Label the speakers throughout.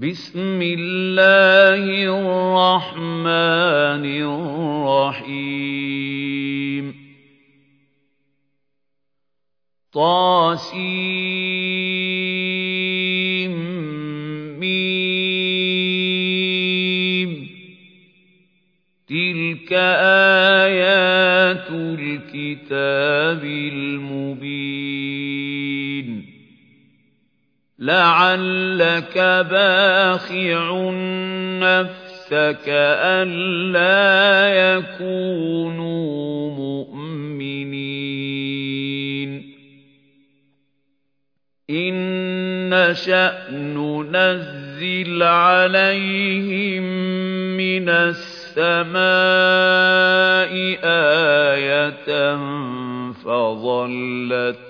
Speaker 1: بسم الله الرحمن الرحيم طاسيم ميم تلك آيات الكتاب المبين لعلك باخع نفسك ألا يكونوا مؤمنين إن نشأ ننزل عليهم من السماء آية فظلت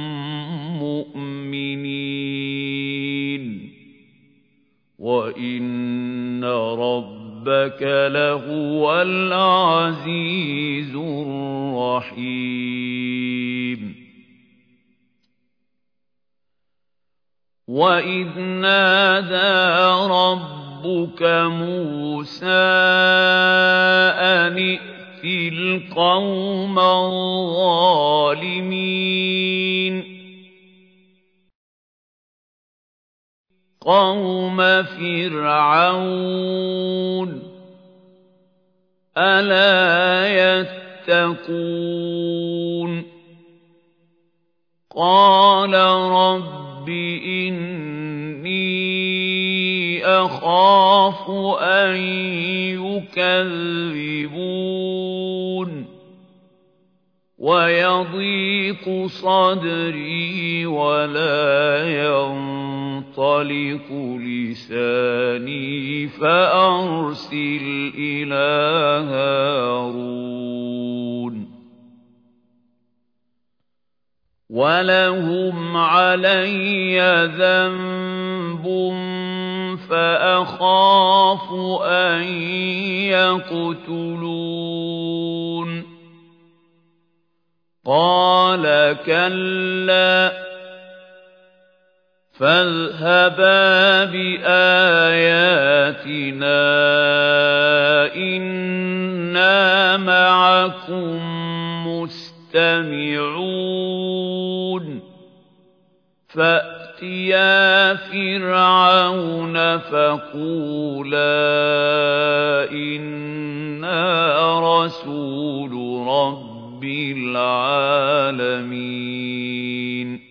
Speaker 1: وَإِنَّ رَبَّكَ لَهُوَ الْعَزِيزُ الرَّحِيمُ وَإِذْ نَادَى رَبُّكَ مُوسَىٰ أَنِ ائْتِ الْقَوْمَ الظَّالِمِينَ قَوْمَ فِرْعَوْنَ أَلَا يَتَّقُونَ قَالَ رَبِّ إِنِّي أَخَافُ أَن يُكَذِّبُونِ وَيَضِيقُ صَدْرِي وَلَا يَنطَلِقُ لِسَانِي فَأَرْسِلْ إِلَىٰ هَارُونَ. وَلَهُمْ عَلَيَّ ذَنبٌ فَأَخَافُ أَن يَقْتُلُونِ. قَالَ كَلَّا فَاذْهَبَا بِآيَاتِنَا إِنَّا مَعَكُم مُّسْتَمِعُونَ. فَأْتِيَا فِرْعَوْنَ فَقُولَا إِنَّا رَسُولُ رَبِّ الْعَالَمِينَ.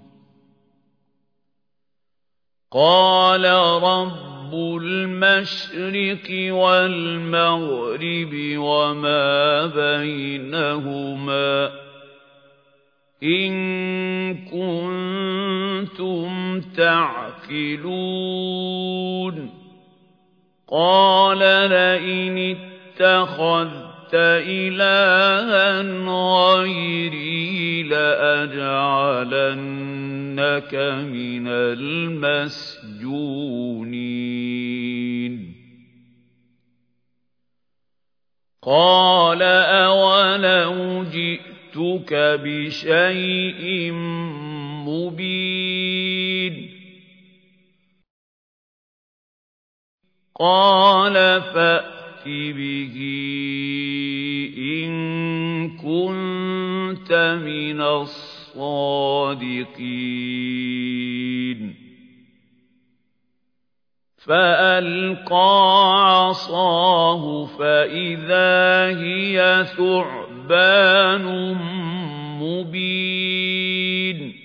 Speaker 1: قال رب المشرق والمغرب وما بينهما إن كنتم تعقلون قال لئن اتخذت إلها غيري لأجعلنك من المسجونين. قال أولو جئتك بشيء مبين. قال فأ به إن كنت من الصادقين. فألقى عصاه فإذا هي ثعبان مبين.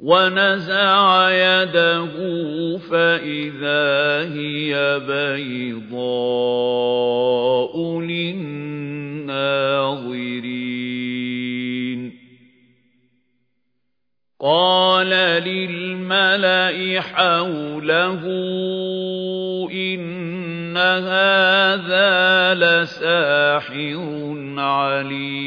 Speaker 1: ونزع يده فإذا هي بيضاء للناظرين. قال للملأ حوله إن هذا لساحر عليم.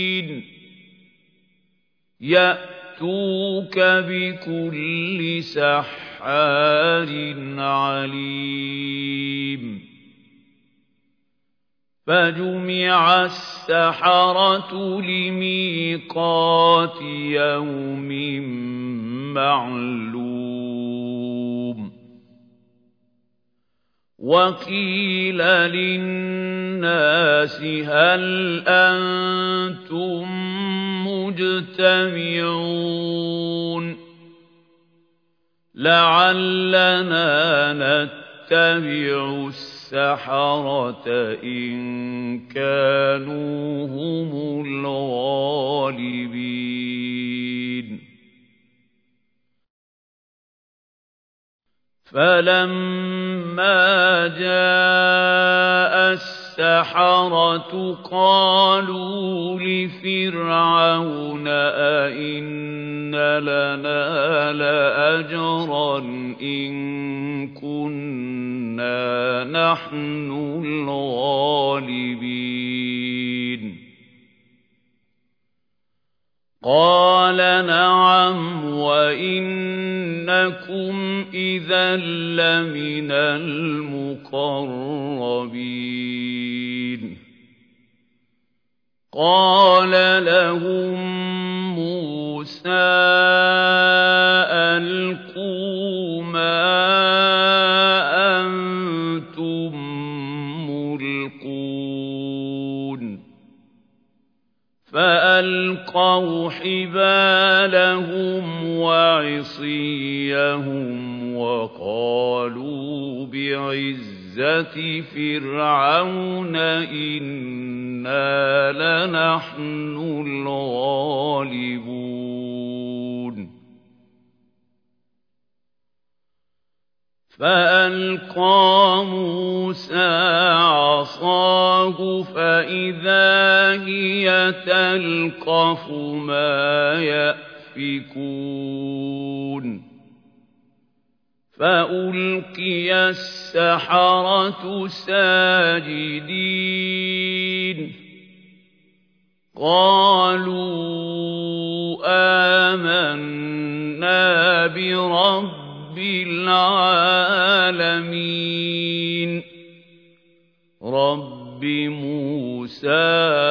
Speaker 1: يأتوك بكل سحار عليم فجمع السحرة لميقات يوم معلوم وقيل للناس هل أنتم مجتمعون لعلنا نتبع السحرة إن كانوا هم الغالبين فلما جاء السحرة قالوا لفرعون أئن لنا لأجرا إن كنا نحن الغالبين قال نعم وإنكم إذا لمن المقربين. قال لهم موسى حبالهم وعصيهم وقالوا بعزة فرعون إنا لنحن تلقف ما يأفكون. فألقي السحرة ساجدين. قالوا آمنا برب رب العالمين. رب موسى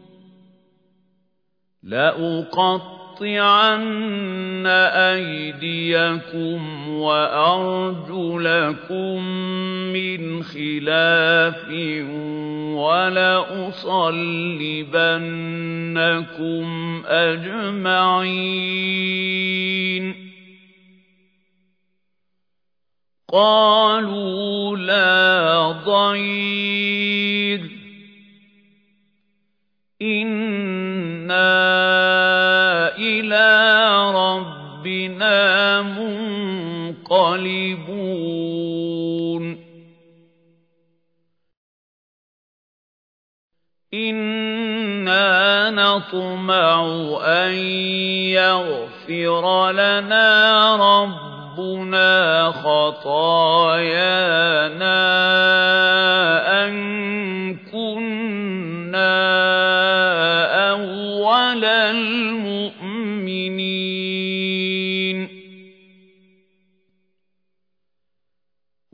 Speaker 1: لأقطعن أيديكم وأرجلكم من خلاف ولأصلبنكم أجمعين. قالوا لا ضير. إِنَّا إِلَىٰ رَبِّنَا مُنقَلِبُونَ إِنَّا نَطْمَعُ أَن يَغْفِرَ لَنَا رَبُّنَا خَطَايَانَا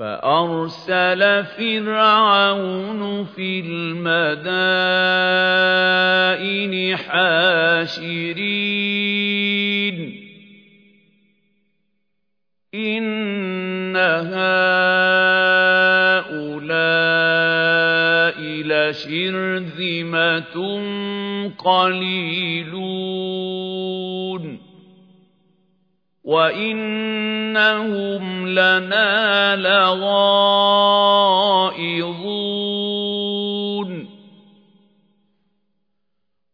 Speaker 1: فأرسل فرعون في المدائن حاشرين. إن هؤلاء لشرذمة قليلون. وَإِنَّهُمْ لَنَا لَغَائِظُونَ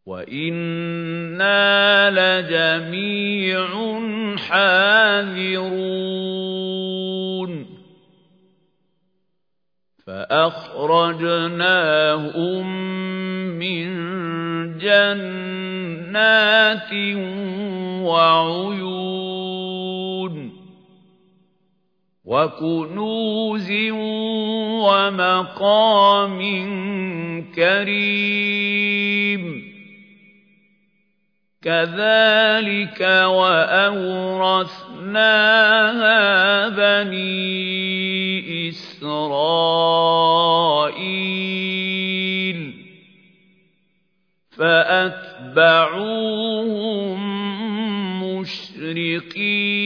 Speaker 1: وَإِنَّا لَجَمِيعٌ حَاذِرُونَ فَأَخْرَجْنَاهُم مِّن جَنَّاتٍ وَعُيُونٍ وَكُنُوزٍ وَمَقَامٍ كَرِيمٍ كَذَلِكَ وَأَوْرَثْنَاهَا بَنِي إِسْرَائِيلَ فَأَتْبَعُوهُم مُّشْرِقِينَ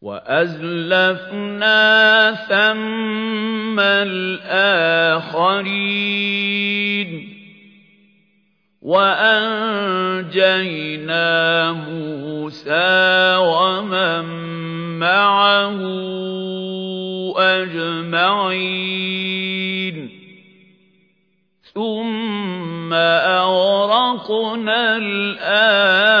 Speaker 1: وَأَزْلَفْنَا ثَمَّ الْآخَرِينَ وَأَنجَيْنَا مُوسَىٰ وَمَن مَّعَهُ أَجْمَعِينَ ثُمَّ أَغْرَقْنَا الْآخَرِينَ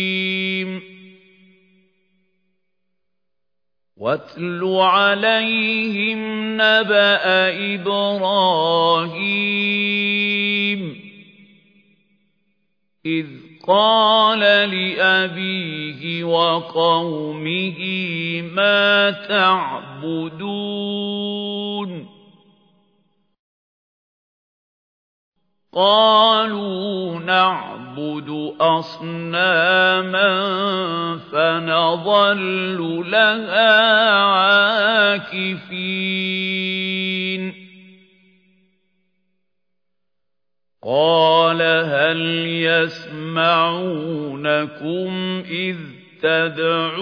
Speaker 1: وَاتْلُ عَلَيْهِمْ نَبَأَ إِبْرَاهِيمَ إِذْ قَالَ لِأَبِيهِ وَقَوْمِهِ مَا تَعْبُدُونَ قَالُوا نَعْبُدُ أَصْنَامًا فَنَظَلُّ لَهَا عَاكِفِينَ. قَالَ هَلْ يَسْمَعُونَكُمْ إِذْ تَدْعُونَ؟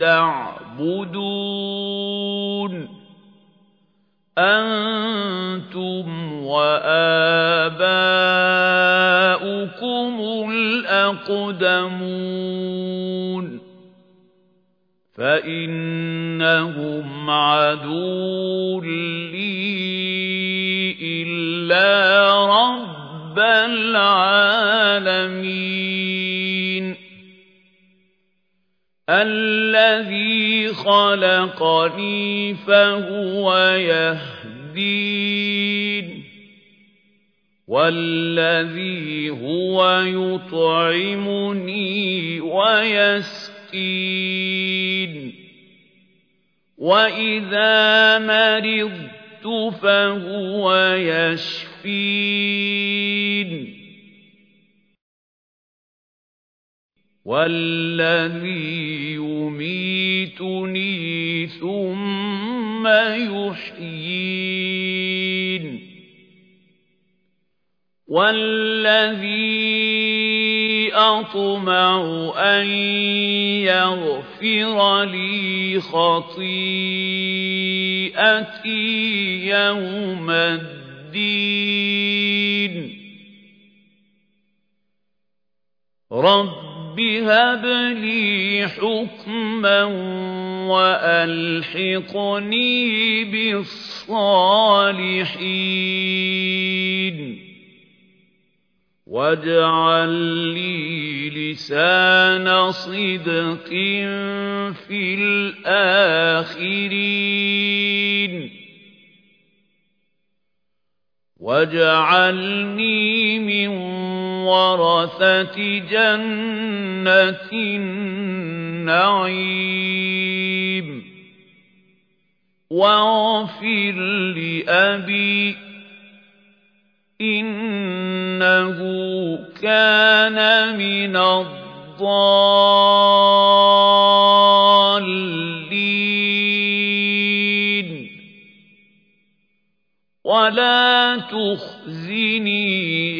Speaker 1: تَعْبُدُونَ أَنتُمْ وَآبَاؤُكُمُ الْأَقْدَمُونَ فَإِنَّهُمْ عَدُوٌّ لِّي إِلَّا رَبَّ الْعَالَمِينَ. خَلَقَنِي فَهُوَ يَهْدِينِ. وَالَّذِي هُوَ يُطْعِمُنِي وَيَسْقِينِ. وَإِذَا مَرِضْتُ فَهُوَ يَشْفِينِ. والذي يميتني ثم يحيين والذي أطمع أن يغفر لي خطيئتي يوم الدين رب هب لي حكما وألحقني بالصالحين واجعل لي لسان صدق في الآخرين واجعلني من ورثة جنة النعيم. واغفر لأبي إنه كان من الضالين. ولا تخزني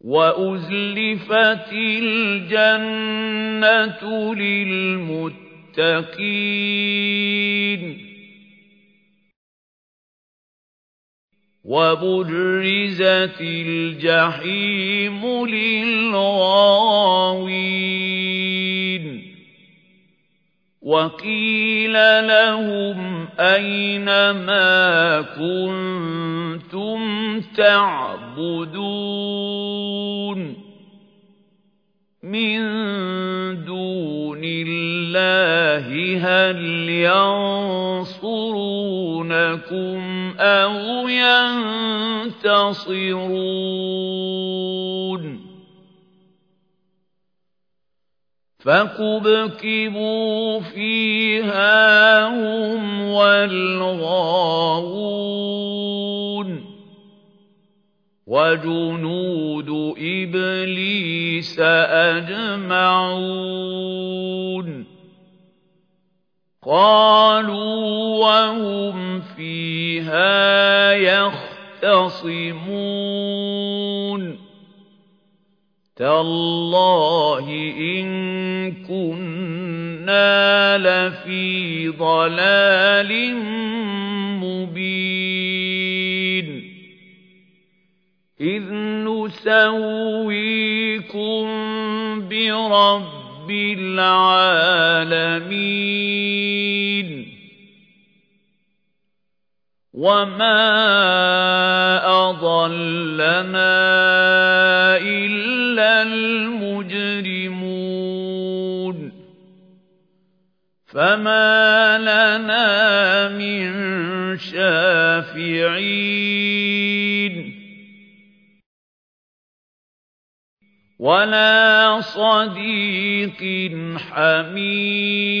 Speaker 1: وأزلفت الجنة للمتقين وبرزت الجحيم للغاوين وقيل لهم أين ما كنتم تعبدون من دون الله هل ينصرونكم أو ينتصرون فكبكبوا فيها هم والغاوون وجنود إبليس أجمعون قالوا وهم فيها يختصمون تالله إن كنا لفي ضلال مبين. إذ نسويكم برب العالمين. وما أضلنا إلا المجرمون فما لنا من شافعين ولا صديق حميم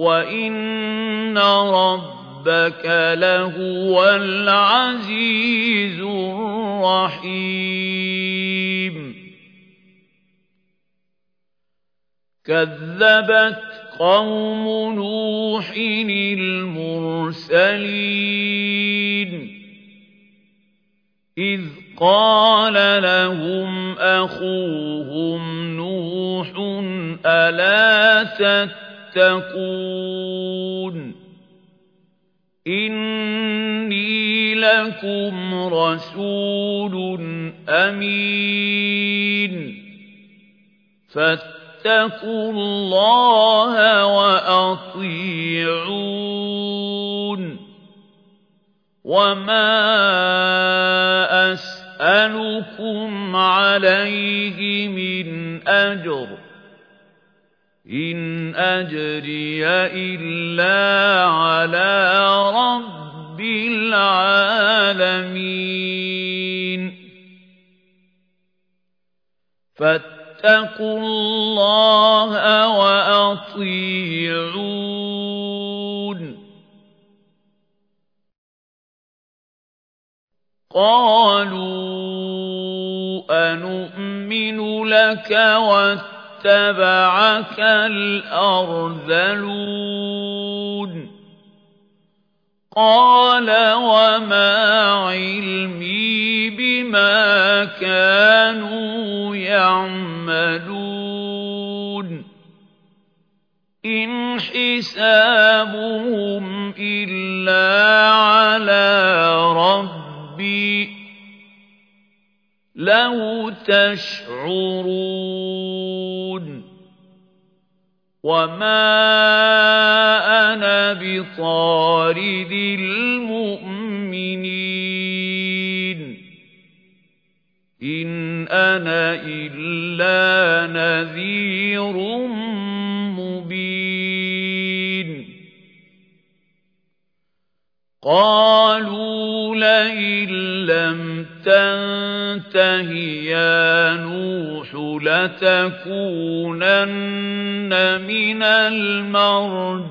Speaker 1: وَإِنَّ رَبَّكَ لَهُوَ الْعَزِيزُ الرَّحِيمُ كَذَّبَتْ قَوْمُ نُوحٍ الْمُرْسَلِينَ إِذْ قال لهم أخوهم نوح ألا تتقون إني لكم رسول أمين. فاتقوا الله وأطيعون. وما أسألكم عليه من أجر. إن أجري إلا على رب العالمين فاتقوا الله وأطيعون قالوا أنؤمن لك واتبعك الأرذلون. قال وما علمي بما كانوا يعملون. إن حسابهم إلا على ربي لو تشعرون وما أنا بطارد المؤمنين إن أنا إلا نذير قالوا لئن لم تنته يا نوح لتكونن من المرجومين.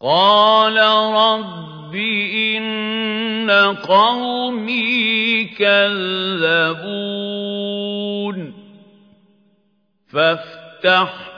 Speaker 1: قال رب إن قومي كذبون. فافتح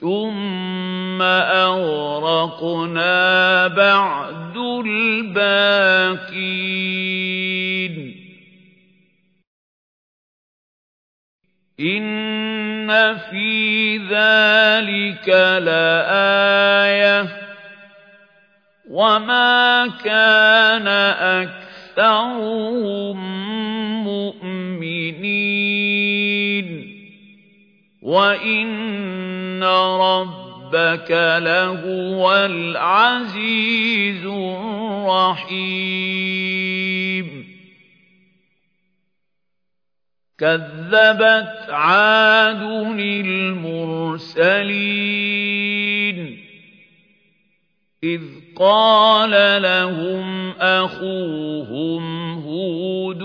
Speaker 1: ثم أغرقنا بعد الباقين إن في ذلك لآية وما كان أكثرهم مؤمنين وإن ربك لهو العزيز الرحيم. كذبت عاد المرسلين. إذ قال لهم أخوهم هود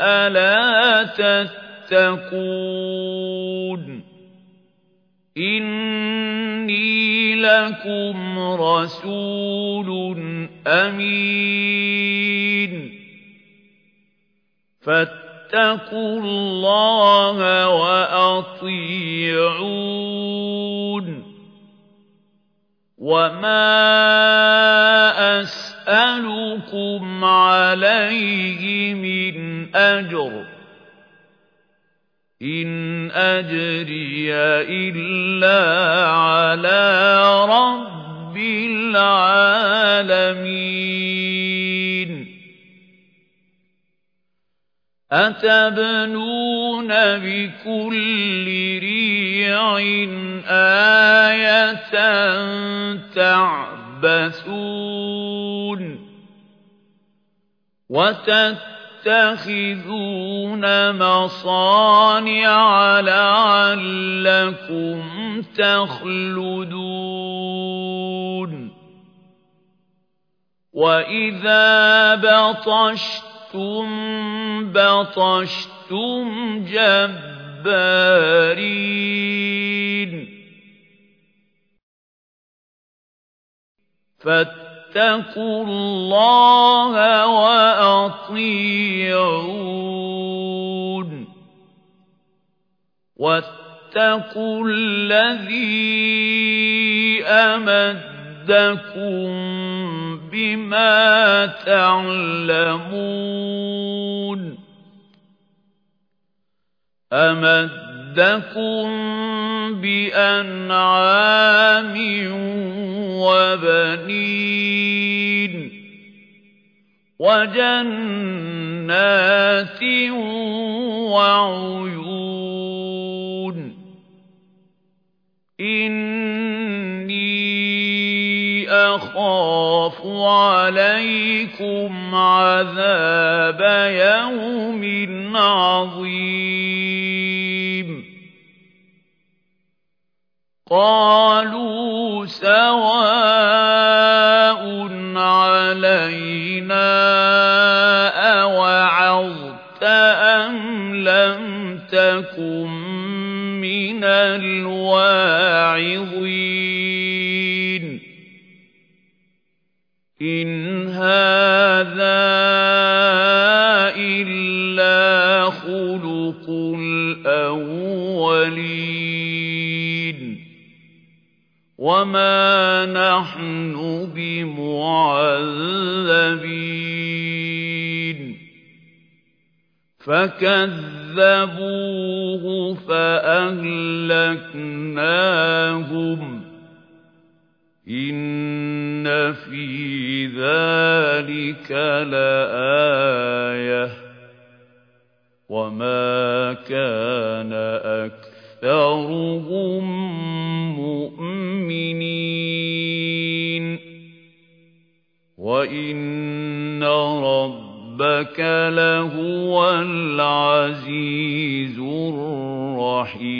Speaker 1: ألا تتقون؟ إني لكم رسول أمين فاتقوا الله وأطيعون وما أسألكم عليه من أجر إن أجري إلا على رب العالمين أتبنون بكل ريع آية تعبثون وتتخذون مصانع لعلكم تخلدون وإذا بطشتم بطشتم جبارين فاتقوا الله وأطيعون. واتقوا الذي أمدكم بما تعلمون. أمدكم بأنعام وبنين وجنات وعيون إني أخاف عليكم عذاب يوم عظيم. قالوا سواء علينا أوعظت أم لم تكن وما نحن بمعذبين فكذبوه فأهلكناهم إن في ذلك لآية وما كان أكثرهم وإن ربك لهو العزيز الرحيم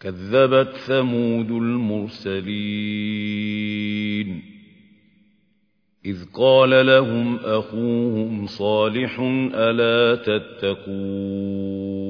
Speaker 1: كذبت ثمود المرسلين إذ قال لهم أخوهم صالح ألا تتقون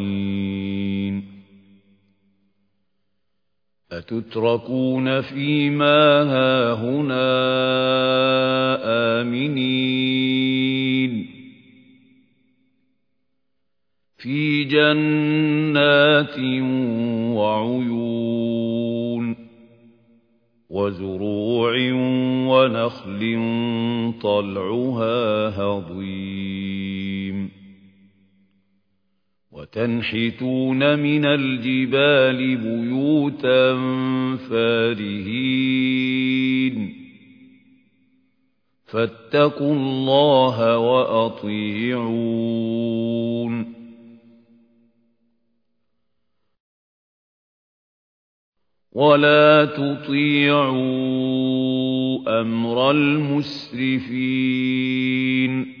Speaker 1: أتتركون فيما هاهنا آمنين. في جنات وعيون وزروع ونخل طلعها هضيم. وتنحتون من الجبال بيوتا فارهين. فاتقوا الله وأطيعون. ولا تطيعوا أمر المسرفين.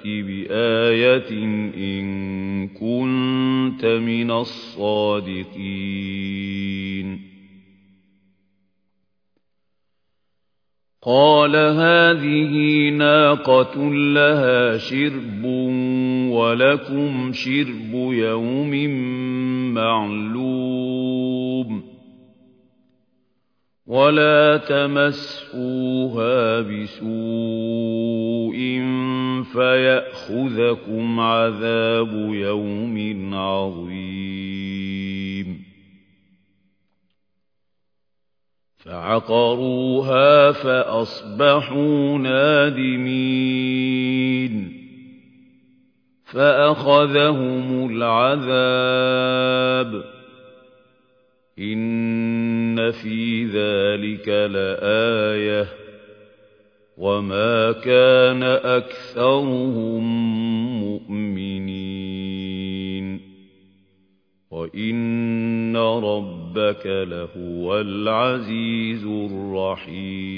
Speaker 1: فأت بآية إن كنت من الصادقين. قال هذه ناقة لها شرب ولكم شرب يوم معلوم. ولا تمسوها بسوء فيأخذكم عذاب يوم عظيم. فعقروها فأصبحوا نادمين. فأخذهم العذاب. إن في ذلك لآية وما كان أكثرهم مؤمنين وإن ربك لهو العزيز الرحيم.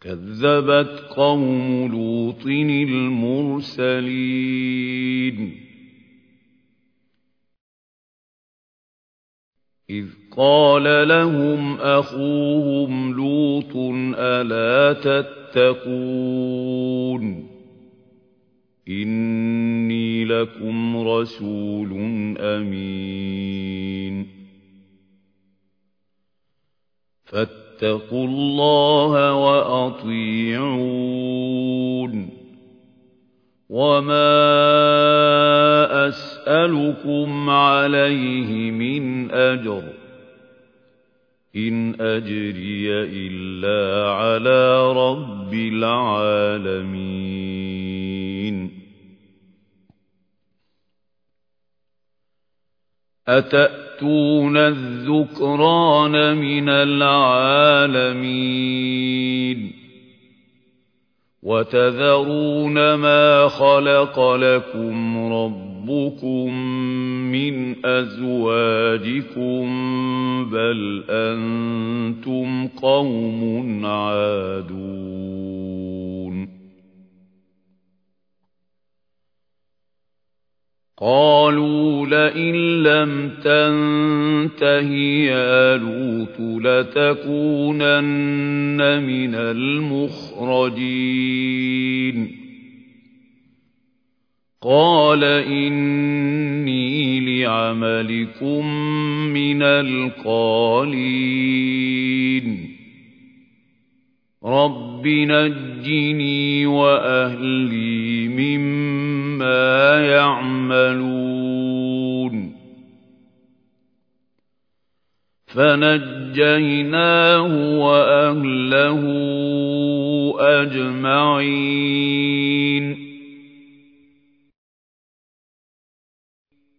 Speaker 1: كذبت قوم لوط المرسلين. إذ قال لهم أخوهم لوط ألا تتقون؟ إني لكم رسول أمين. فاتقوا الله وأطيعون. وما أسألكم عليه من أجر إن أجري إلا على رب العالمين أتأتون الذكران من العالمين وتذرون ما خلق لكم ربكم من أزواجكم بل أنتم قوم عادون قالوا لئن لم تنته يا لوط لتكونن من المخرجين. قال إني لعملكم من القالين. رب نجني وأهلي مما يعملون. فنجيناه وأهله أجمعين.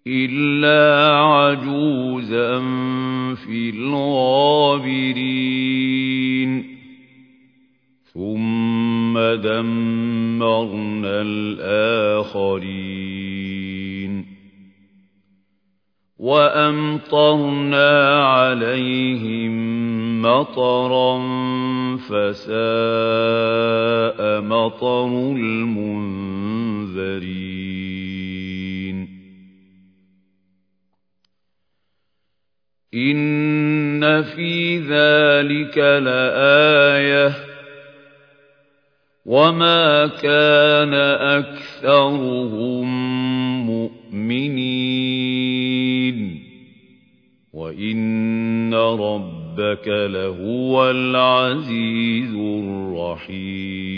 Speaker 1: إلا عجوزا في الغابرين. ثم دمرنا الآخرين وأمطرنا عليهم مطرا فساء مطر المنذرين إن في ذلك لآية وما كان أكثرهم مؤمنين وإن ربك لهو العزيز الرحيم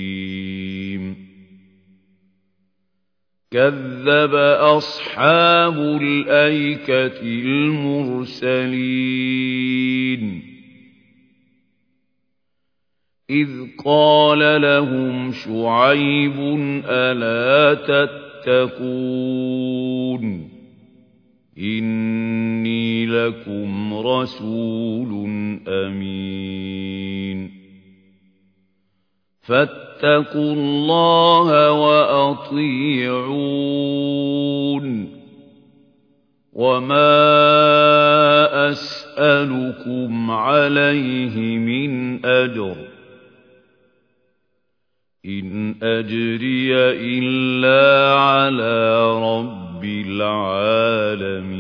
Speaker 1: كذب أصحاب الأيكة المرسلين إذ قال لهم شعيب ألا تتقون إني لكم رسول أمين فاتقوا الله وأطيعون وما أسألكم عليه من أجر إن أجري إلا على رب العالمين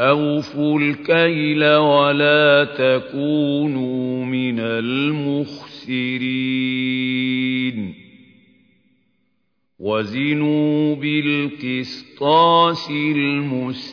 Speaker 1: أوفوا الكيل ولا تكونوا من المخسرين وزنوا بالقسطاس المستقيم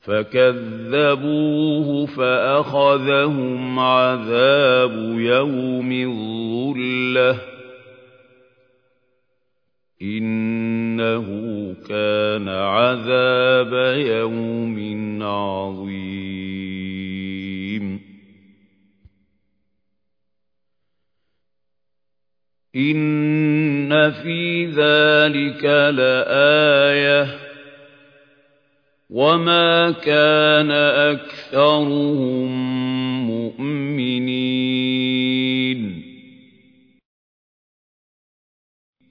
Speaker 1: فكذبوه فأخذهم عذاب يوم الظلة إنه كان عذاب يوم عظيم إن في ذلك لآيةٌ وما كان أكثرهم مؤمنين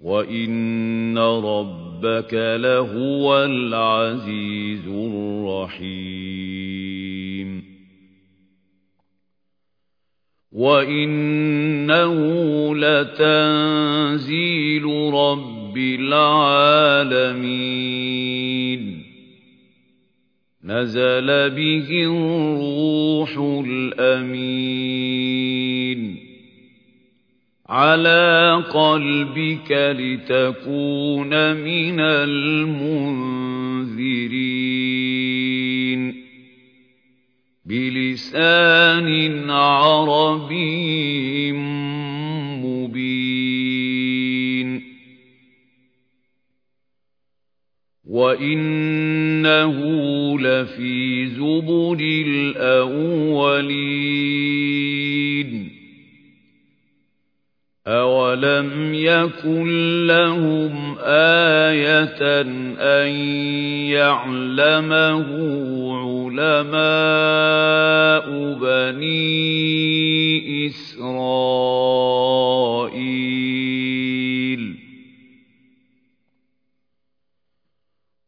Speaker 1: وإن ربك لهو العزيز الرحيم وإنه لتنزيل رب العالمين نزل به الروح الأمين. على قلبك لتكون من المنذرين. بلسان عربي وإنه لفي زبر الأولين أولم يكن لهم آية أن يعلمه علماء بني إسرائيل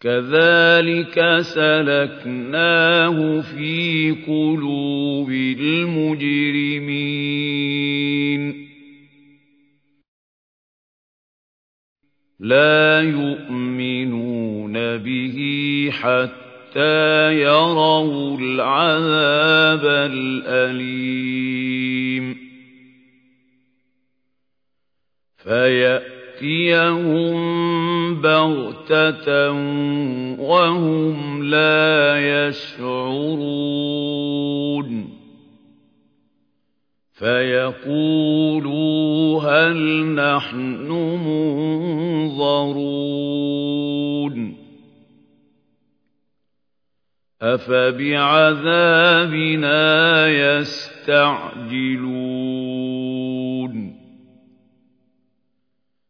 Speaker 1: كذلك سلكناه في قلوب المجرمين. لا يؤمنون به حتى يروا العذاب الأليم. فيأتيهم بغتة وهم لا يشعرون فيقولوا هل نحن منظرون أفبعذابنا يستعجلون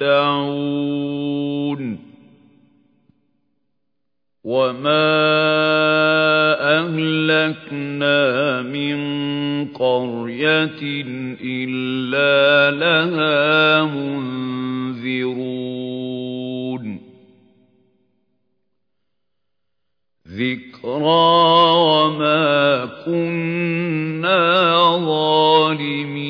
Speaker 1: يُمَتَّعُونَ وَمَا أَهْلَكْنَا مِن قَرْيَةٍ إِلَّا لَهَا مُنذِرُونَ ذِكْرَىٰ وَمَا كُنَّا ظَالِمِينَ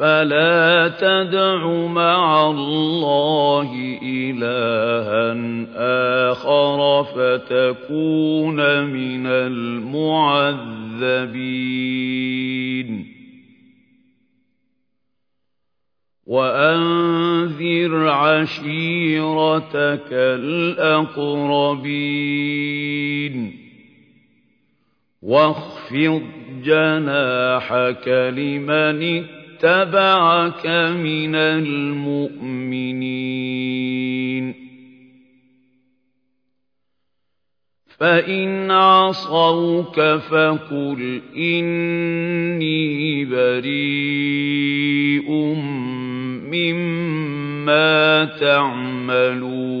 Speaker 1: فَلَا تَدْعُ مَعَ اللَّهِ إِلَٰهًا آخَرَ فَتَكُونَ مِنَ الْمُعَذَّبِينَ. وَأَنذِرْ عَشِيرَتَكَ الْأَقْرَبِينَ. وَاخْفِضْ جَنَاحَكَ لِمَنِ اتَّبَعَكَ مِنَ الْمُؤْمِنِينَ. فَإِنْ عَصَوْكَ فَقُلْ إِنِّي بَرِيءٌ مِّمَّا تَعْمَلُونَ.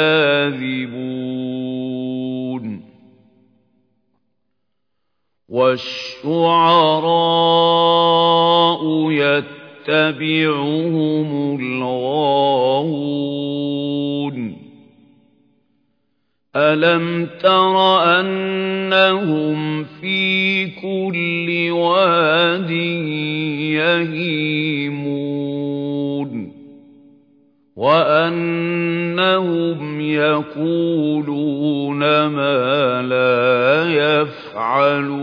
Speaker 1: وَالشُّعَرَاءُ يَتَّبِعُهُمُ الْغَاوُونَ أَلَمْ تَرَ أَنَّهُمْ فِي كُلِّ وَادٍ يَهِيمُونَ وَأَنَّهُمْ يَقُولُونَ مَا لَا يَفْعَلُونَ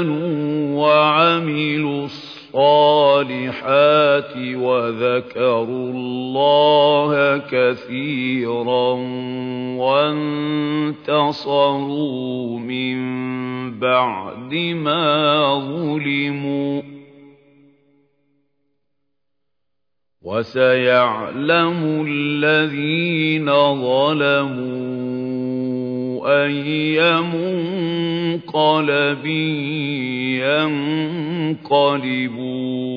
Speaker 1: آمَنُوا وَعَمِلُوا الصَّالِحَاتِ وَذَكَرُوا اللَّهَ كَثِيرًا وَانتَصَرُوا مِن بَعْدِ مَا ظُلِمُوا وَسَيَعْلَمُ الَّذِينَ ظَلَمُوا أَيَّ مُنقَلَبٍ يَنقَلِبُونَ